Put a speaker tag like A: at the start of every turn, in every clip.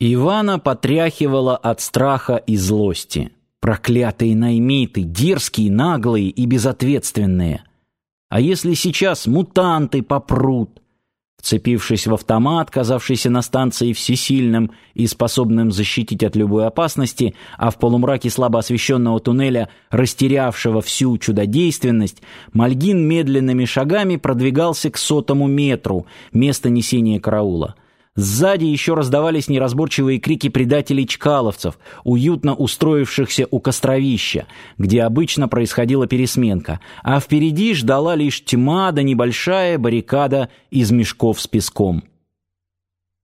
A: Ивана потряхивало от страха и злости. Проклятые наймиты, дерзкие, наглые и безответственные. А если сейчас мутанты попрут? Вцепившись в автомат, казавшийся на станции всесильным и способным защитить от любой опасности, а в полумраке слабо освещенного туннеля, растерявшего всю чудодейственность, Мальгин медленными шагами продвигался к сотому метру, место несения караула. Сзади еще раздавались неразборчивые крики предателей-чкаловцев, уютно устроившихся у костровища, где обычно происходила пересменка, а впереди ждала лишь тьма да небольшая баррикада из мешков с песком.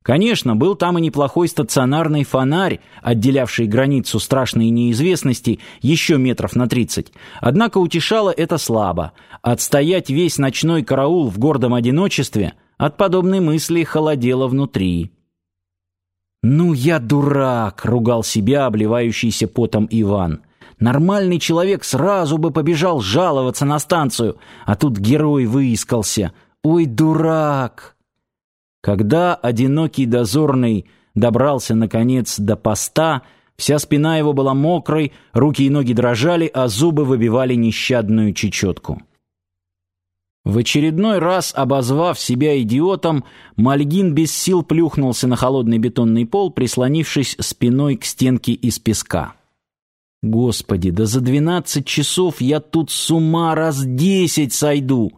A: Конечно, был там и неплохой стационарный фонарь, отделявший границу страшной неизвестности еще метров на тридцать. Однако утешало это слабо. Отстоять весь ночной караул в гордом одиночестве – от подобной мысли холодело внутри. «Ну я дурак!» — ругал себя обливающийся потом Иван. «Нормальный человек сразу бы побежал жаловаться на станцию, а тут герой выискался. Ой, дурак!» Когда одинокий дозорный добрался, наконец, до поста, вся спина его была мокрой, руки и ноги дрожали, а зубы выбивали нещадную чечетку. В очередной раз, обозвав себя идиотом, Мальгин без сил плюхнулся на холодный бетонный пол, прислонившись спиной к стенке из песка. «Господи, да за двенадцать часов я тут с ума раз десять сойду!»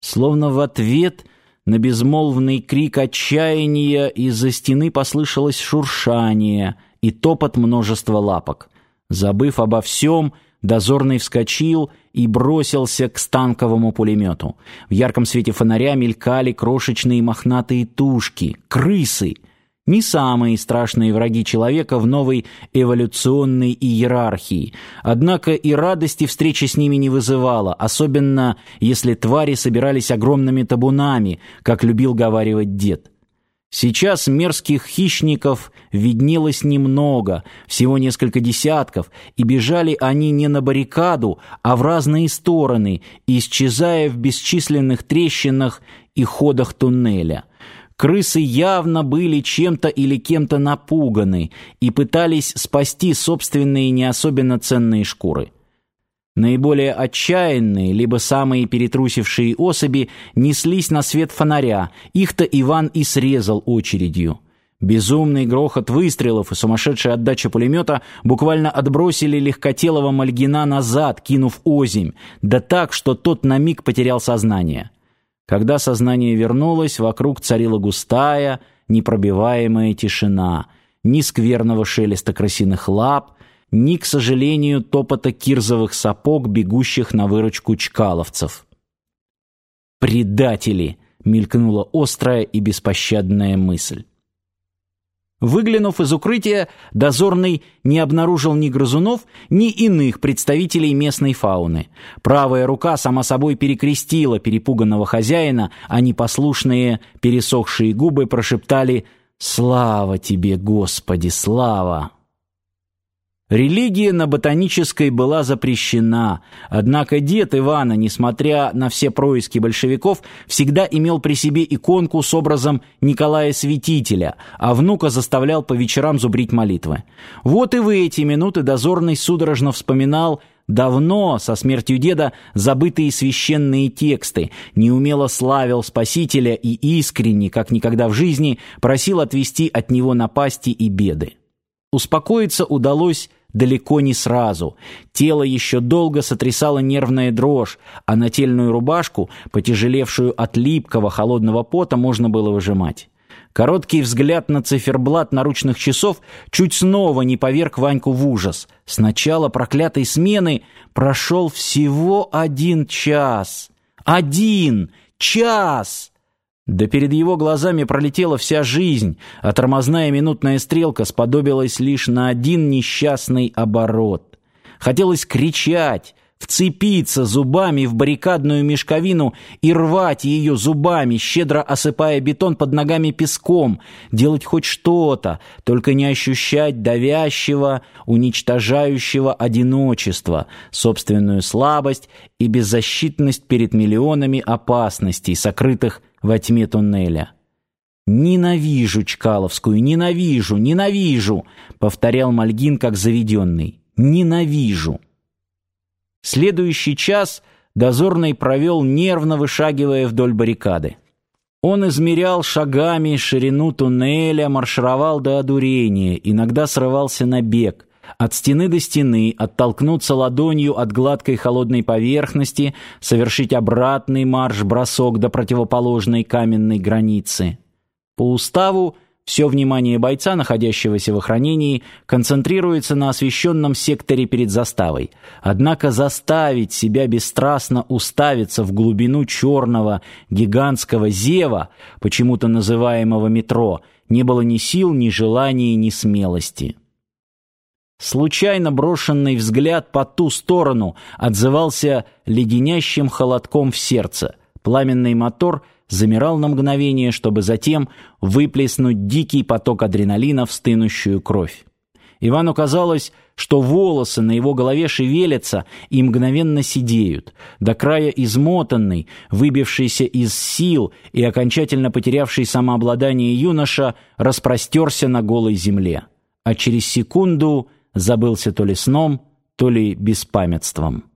A: Словно в ответ на безмолвный крик отчаяния из-за стены послышалось шуршание и топот множества лапок. Забыв обо всем, Дозорный вскочил и бросился к станковому пулемету. В ярком свете фонаря мелькали крошечные мохнатые тушки, крысы. Не самые страшные враги человека в новой эволюционной иерархии. Однако и радости встречи с ними не вызывала, особенно если твари собирались огромными табунами, как любил говаривать дед. Сейчас мерзких хищников виднелось немного, всего несколько десятков, и бежали они не на баррикаду, а в разные стороны, исчезая в бесчисленных трещинах и ходах туннеля. Крысы явно были чем-то или кем-то напуганы и пытались спасти собственные не особенно ценные шкуры. Наиболее отчаянные, либо самые перетрусившие особи неслись на свет фонаря, их-то Иван и срезал очередью. Безумный грохот выстрелов и сумасшедшая отдача пулемета буквально отбросили легкотелого Мальгина назад, кинув озимь, да так, что тот на миг потерял сознание. Когда сознание вернулось, вокруг царила густая, непробиваемая тишина, ни скверного шелеста крысиных лап, ни, к сожалению, топота кирзовых сапог, бегущих на выручку чкаловцев. «Предатели!» — мелькнула острая и беспощадная мысль. Выглянув из укрытия, дозорный не обнаружил ни грызунов, ни иных представителей местной фауны. Правая рука сама собой перекрестила перепуганного хозяина, а непослушные пересохшие губы прошептали «Слава тебе, Господи, слава!» Религия на ботанической была запрещена, однако дед Ивана, несмотря на все происки большевиков, всегда имел при себе иконку с образом Николая Святителя, а внука заставлял по вечерам зубрить молитвы. Вот и в эти минуты дозорный судорожно вспоминал давно, со смертью деда, забытые священные тексты, неумело славил Спасителя и искренне, как никогда в жизни, просил отвести от него напасти и беды. Успокоиться удалось далеко не сразу. Тело еще долго сотрясало нервная дрожь, а нательную рубашку, потяжелевшую от липкого холодного пота, можно было выжимать. Короткий взгляд на циферблат наручных часов чуть снова не поверг Ваньку в ужас. С начала проклятой смены прошел всего один час. Один час! Да перед его глазами пролетела вся жизнь, а тормозная минутная стрелка сподобилась лишь на один несчастный оборот. Хотелось кричать, вцепиться зубами в баррикадную мешковину и рвать ее зубами, щедро осыпая бетон под ногами песком, делать хоть что-то, только не ощущать давящего, уничтожающего одиночества, собственную слабость и беззащитность перед миллионами опасностей, сокрытых во тьме туннеля. «Ненавижу Чкаловскую, ненавижу, ненавижу!» — повторял Мальгин как заведенный. «Ненавижу!» Следующий час дозорный провел, нервно вышагивая вдоль баррикады. Он измерял шагами ширину туннеля, маршировал до одурения, иногда срывался на бег — от стены до стены, оттолкнуться ладонью от гладкой холодной поверхности, совершить обратный марш-бросок до противоположной каменной границы. По уставу все внимание бойца, находящегося в охранении, концентрируется на освещенном секторе перед заставой. Однако заставить себя бесстрастно уставиться в глубину черного гигантского зева, почему-то называемого метро, не было ни сил, ни желания, ни смелости. Случайно брошенный взгляд по ту сторону отзывался леденящим холодком в сердце. Пламенный мотор замирал на мгновение, чтобы затем выплеснуть дикий поток адреналина в стынущую кровь. Ивану казалось, что волосы на его голове шевелятся и мгновенно сидеют. До края измотанный, выбившийся из сил и окончательно потерявший самообладание юноша распростерся на голой земле. А через секунду забылся то ли сном, то ли беспамятством.